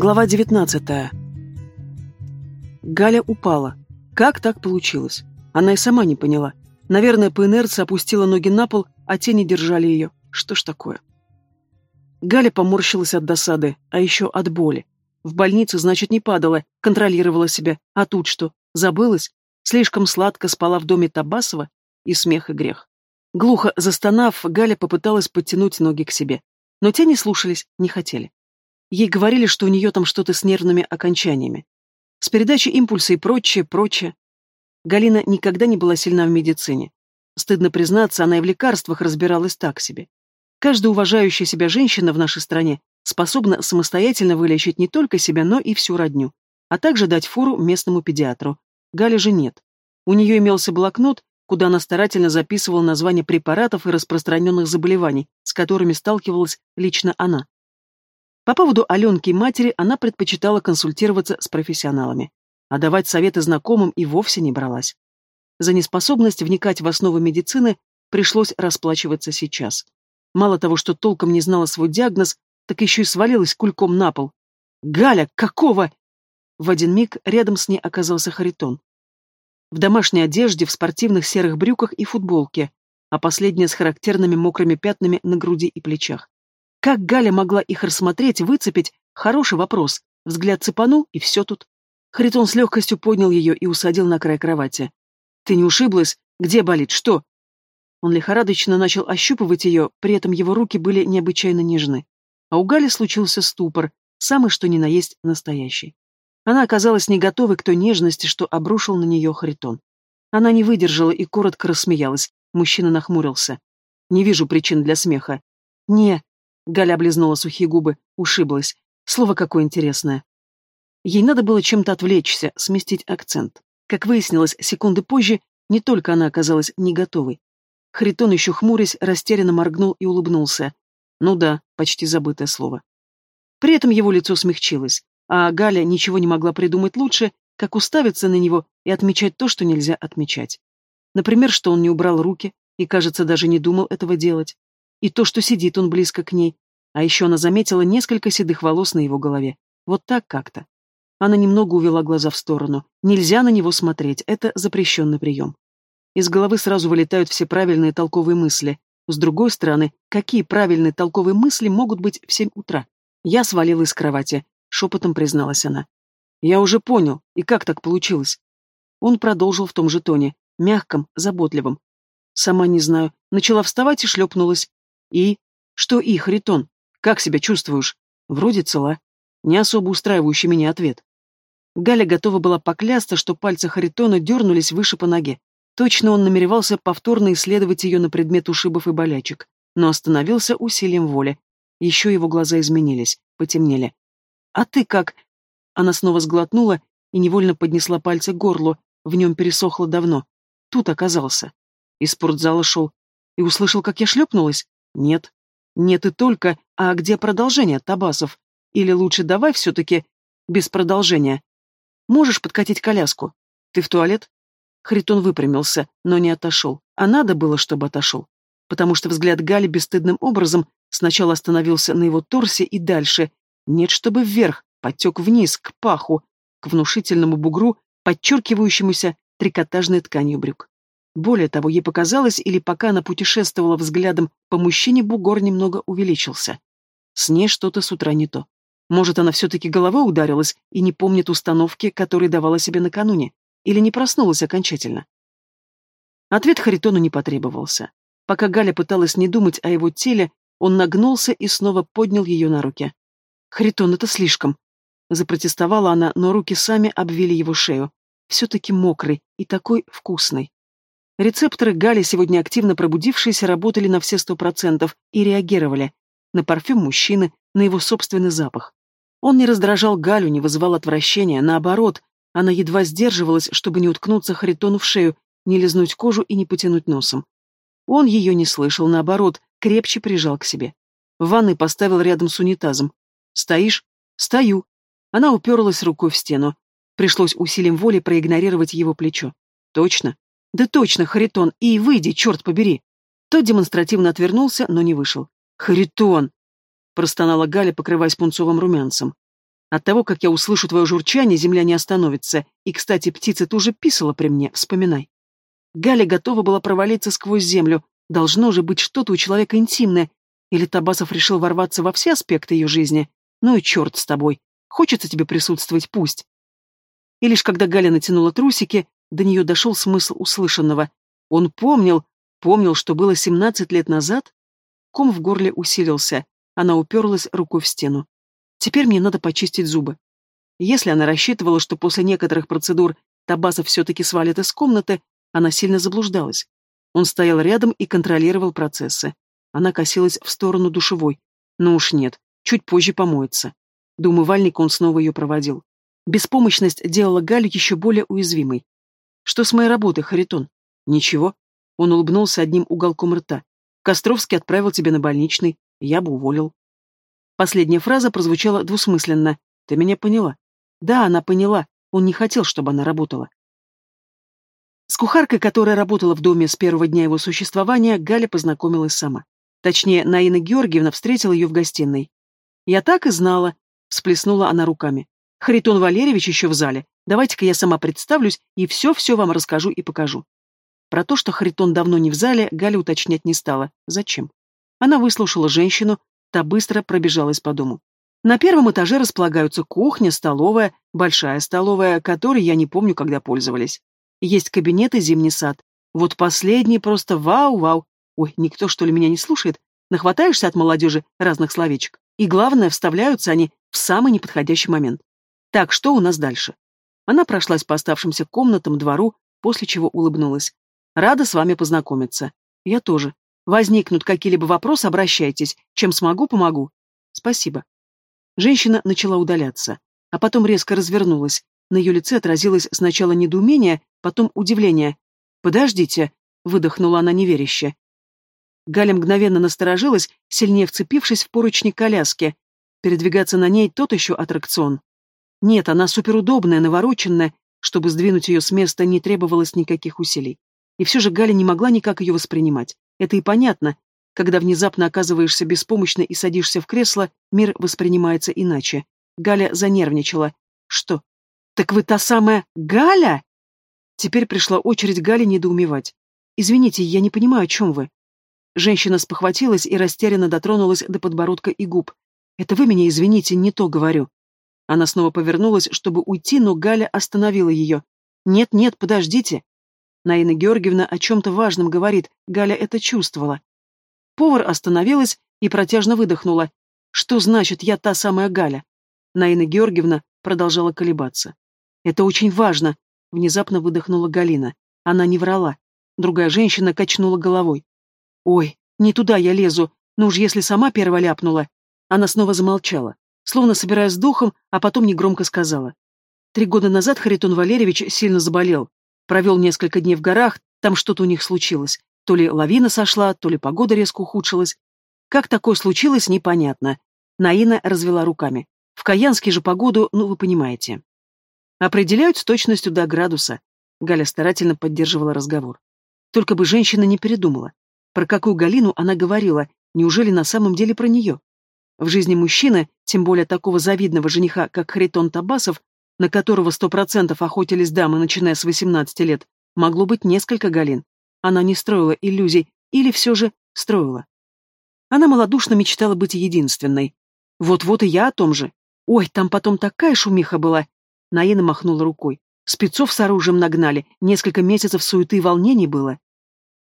Глава 19. Галя упала. Как так получилось? Она и сама не поняла. Наверное, по инерции опустила ноги на пол, а те не держали ее. Что ж такое? Галя поморщилась от досады, а еще от боли. В больнице, значит, не падала, контролировала себя. А тут что? Забылась? Слишком сладко спала в доме Табасова? И смех, и грех. Глухо застонав, Галя попыталась подтянуть ноги к себе. Но те не слушались, не хотели. Ей говорили, что у нее там что-то с нервными окончаниями. С передачей импульса и прочее, прочее. Галина никогда не была сильна в медицине. Стыдно признаться, она и в лекарствах разбиралась так себе. Каждая уважающая себя женщина в нашей стране способна самостоятельно вылечить не только себя, но и всю родню, а также дать фору местному педиатру. Галя же нет. У нее имелся блокнот, куда она старательно записывала названия препаратов и распространенных заболеваний, с которыми сталкивалась лично она. По поводу Аленки и матери она предпочитала консультироваться с профессионалами, а давать советы знакомым и вовсе не бралась. За неспособность вникать в основы медицины пришлось расплачиваться сейчас. Мало того, что толком не знала свой диагноз, так еще и свалилась кульком на пол. «Галя, какого?» В один миг рядом с ней оказался Харитон. В домашней одежде, в спортивных серых брюках и футболке, а последняя с характерными мокрыми пятнами на груди и плечах. Как Галя могла их рассмотреть, выцепить? Хороший вопрос. Взгляд цепанул, и все тут. Харитон с легкостью поднял ее и усадил на край кровати. «Ты не ушиблась? Где болит? Что?» Он лихорадочно начал ощупывать ее, при этом его руки были необычайно нежны. А у Гали случился ступор, самый что ни на есть настоящий. Она оказалась не готовой к той нежности, что обрушил на нее Харитон. Она не выдержала и коротко рассмеялась. Мужчина нахмурился. «Не вижу причин для смеха». «Не», Галя облизнула сухие губы, ушиблась. Слово какое интересное. Ей надо было чем-то отвлечься, сместить акцент. Как выяснилось, секунды позже не только она оказалась не готовой. Харитон еще хмурясь, растерянно моргнул и улыбнулся. Ну да, почти забытое слово. При этом его лицо смягчилось, а Галя ничего не могла придумать лучше, как уставиться на него и отмечать то, что нельзя отмечать. Например, что он не убрал руки и, кажется, даже не думал этого делать и то, что сидит он близко к ней. А еще она заметила несколько седых волос на его голове. Вот так как-то. Она немного увела глаза в сторону. Нельзя на него смотреть, это запрещенный прием. Из головы сразу вылетают все правильные толковые мысли. С другой стороны, какие правильные толковые мысли могут быть в семь утра? Я свалила из кровати, шепотом призналась она. Я уже понял, и как так получилось? Он продолжил в том же тоне, мягком, заботливом. Сама не знаю. Начала вставать и шлепнулась. И? Что и, Харитон? Как себя чувствуешь? Вроде цела. Не особо устраивающий меня ответ. Галя готова была поклясться, что пальцы Харитона дернулись выше по ноге. Точно он намеревался повторно исследовать ее на предмет ушибов и болячек, но остановился усилием воли. Еще его глаза изменились, потемнели. «А ты как?» Она снова сглотнула и невольно поднесла пальцы к горлу, в нем пересохло давно. Тут оказался. Из спортзала шел. И услышал, как я шлепнулась. Нет. Нет и только, а где продолжение, Табасов? Или лучше давай все-таки без продолжения. Можешь подкатить коляску? Ты в туалет? Харитон выпрямился, но не отошел. А надо было, чтобы отошел. Потому что взгляд Гали бесстыдным образом сначала остановился на его торсе и дальше. Нет, чтобы вверх, потек вниз, к паху, к внушительному бугру, подчеркивающемуся трикотажной тканью брюк. Более того, ей показалось, или пока она путешествовала взглядом по мужчине, бугор немного увеличился. С ней что-то с утра не то. Может, она все-таки головой ударилась и не помнит установки, которые давала себе накануне, или не проснулась окончательно. Ответ Харитону не потребовался. Пока Галя пыталась не думать о его теле, он нагнулся и снова поднял ее на руки. «Харитон, это слишком!» Запротестовала она, но руки сами обвили его шею. Все-таки мокрый и такой вкусный. Рецепторы Гали, сегодня активно пробудившиеся, работали на все сто процентов и реагировали на парфюм мужчины, на его собственный запах. Он не раздражал Галю, не вызывал отвращения, наоборот, она едва сдерживалась, чтобы не уткнуться Харитону в шею, не лизнуть кожу и не потянуть носом. Он ее не слышал, наоборот, крепче прижал к себе. В ванной поставил рядом с унитазом. «Стоишь?» «Стою». Она уперлась рукой в стену. Пришлось усилием воли проигнорировать его плечо. «Точно?» «Да точно, Харитон, и выйди, черт побери!» Тот демонстративно отвернулся, но не вышел. «Харитон!» — простонала Галя, покрываясь пунцовым румянцем. От того, как я услышу твое журчание, земля не остановится. И, кстати, птица тоже писала при мне, вспоминай. Галя готова была провалиться сквозь землю. Должно же быть что-то у человека интимное. Или Табасов решил ворваться во все аспекты ее жизни. Ну и черт с тобой. Хочется тебе присутствовать, пусть. И лишь когда Галя натянула трусики, до нее дошел смысл услышанного. Он помнил, помнил, что было семнадцать лет назад. Ком в горле усилился. Она уперлась рукой в стену. Теперь мне надо почистить зубы. Если она рассчитывала, что после некоторых процедур Табасов все-таки свалит из комнаты, она сильно заблуждалась. Он стоял рядом и контролировал процессы. Она косилась в сторону душевой. Ну уж нет, чуть позже помоется. До умывальника он снова ее проводил. Беспомощность делала Галю еще более уязвимой. «Что с моей работой, Харитон?» «Ничего». Он улыбнулся одним уголком рта. «Костровский отправил тебя на больничный. Я бы уволил». Последняя фраза прозвучала двусмысленно. «Ты меня поняла?» «Да, она поняла. Он не хотел, чтобы она работала». С кухаркой, которая работала в доме с первого дня его существования, Галя познакомилась сама. Точнее, Наина Георгиевна встретила ее в гостиной. «Я так и знала», — всплеснула она руками. «Харитон Валерьевич еще в зале. Давайте-ка я сама представлюсь и все-все вам расскажу и покажу». Про то, что Харитон давно не в зале, Галя уточнять не стала. Зачем? Она выслушала женщину, Та быстро пробежалась по дому. На первом этаже располагаются кухня, столовая, большая столовая, которой я не помню, когда пользовались. Есть кабинет и зимний сад. Вот последний просто вау-вау. Ой, никто что ли меня не слушает? Нахватаешься от молодежи разных словечек. И главное, вставляются они в самый неподходящий момент. Так, что у нас дальше? Она прошлась по оставшимся комнатам, двору, после чего улыбнулась. Рада с вами познакомиться. Я тоже. Возникнут какие-либо вопросы, обращайтесь. Чем смогу, помогу. Спасибо. Женщина начала удаляться, а потом резко развернулась. На ее лице отразилось сначала недоумение, потом удивление. «Подождите», — выдохнула она неверяще. Галя мгновенно насторожилась, сильнее вцепившись в поручни коляски. Передвигаться на ней тот еще аттракцион. Нет, она суперудобная, навороченная, чтобы сдвинуть ее с места не требовалось никаких усилий. И все же Галя не могла никак ее воспринимать. Это и понятно. Когда внезапно оказываешься беспомощно и садишься в кресло, мир воспринимается иначе. Галя занервничала. Что? Так вы та самая Галя? Теперь пришла очередь Гали недоумевать. Извините, я не понимаю, о чем вы. Женщина спохватилась и растерянно дотронулась до подбородка и губ. Это вы меня извините, не то говорю. Она снова повернулась, чтобы уйти, но Галя остановила ее. «Нет-нет, подождите. Наина Георгиевна о чем-то важном говорит, Галя это чувствовала. Повар остановилась и протяжно выдохнула. «Что значит «я та самая Галя»?» Наина Георгиевна продолжала колебаться. «Это очень важно», — внезапно выдохнула Галина. Она не врала. Другая женщина качнула головой. «Ой, не туда я лезу, ну уж если сама первая ляпнула». Она снова замолчала, словно собираясь с духом, а потом негромко сказала. Три года назад Харитон Валерьевич сильно заболел. Провел несколько дней в горах, там что-то у них случилось. То ли лавина сошла, то ли погода резко ухудшилась. Как такое случилось, непонятно. Наина развела руками. В Каянске же погоду, ну вы понимаете. Определяют с точностью до градуса. Галя старательно поддерживала разговор. Только бы женщина не передумала. Про какую Галину она говорила, неужели на самом деле про нее? В жизни мужчины, тем более такого завидного жениха, как Харитон Табасов, на которого сто процентов охотились дамы, начиная с 18 лет, могло быть несколько Галин. Она не строила иллюзий, или все же строила. Она малодушно мечтала быть единственной. Вот-вот и я о том же. Ой, там потом такая шумиха была. Наина махнула рукой. Спецов с оружием нагнали, несколько месяцев суеты и волнений было.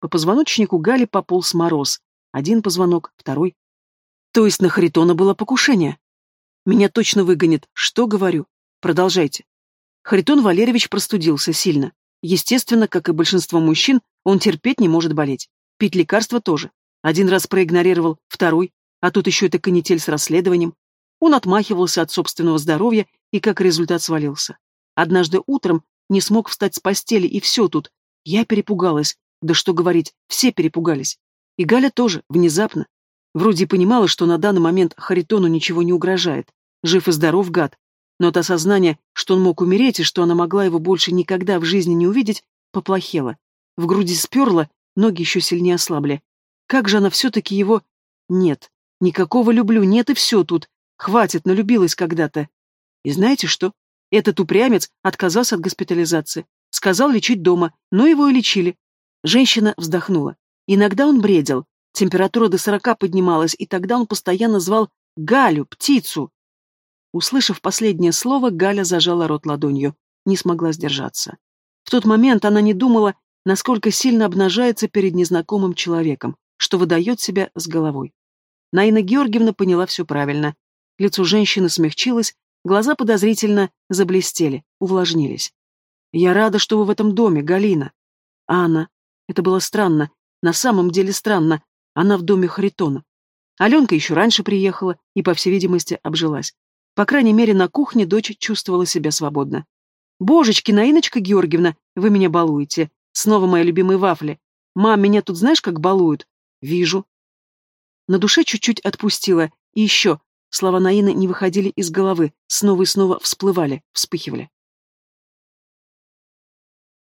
По позвоночнику Гали пополз мороз. Один позвонок, второй. То есть на Харитона было покушение. Меня точно выгонят, что говорю. Продолжайте. Харитон Валерьевич простудился сильно. Естественно, как и большинство мужчин, он терпеть не может болеть. Пить лекарства тоже. Один раз проигнорировал, второй, а тут еще это канитель с расследованием. Он отмахивался от собственного здоровья и как результат свалился. Однажды утром не смог встать с постели, и все тут. Я перепугалась. Да что говорить, все перепугались. И Галя тоже, внезапно. Вроде понимала, что на данный момент Харитону ничего не угрожает. Жив и здоров гад, но от осознания, что он мог умереть и что она могла его больше никогда в жизни не увидеть, поплохело. В груди сперло, ноги еще сильнее ослабли. Как же она все-таки его... Нет, никакого люблю, нет и все тут. Хватит, налюбилась когда-то. И знаете что? Этот упрямец отказался от госпитализации. Сказал лечить дома, но его и лечили. Женщина вздохнула. Иногда он бредил. Температура до сорока поднималась, и тогда он постоянно звал «Галю, птицу!». Услышав последнее слово, Галя зажала рот ладонью. Не смогла сдержаться. В тот момент она не думала, насколько сильно обнажается перед незнакомым человеком, что выдает себя с головой. Наина Георгиевна поняла все правильно. Лицо женщины смягчилось, глаза подозрительно заблестели, увлажнились. «Я рада, что вы в этом доме, Галина». А она? Это было странно, на самом деле странно. Она в доме Харитона. Аленка еще раньше приехала и, по всей видимости, обжилась. По крайней мере, на кухне дочь чувствовала себя свободно. «Божечки, Наиночка Георгиевна, вы меня балуете. Снова мои любимые вафли. Мам, меня тут знаешь, как балуют?» «Вижу». На душе чуть-чуть отпустила. И еще. Слова Наины не выходили из головы, снова и снова всплывали, вспыхивали.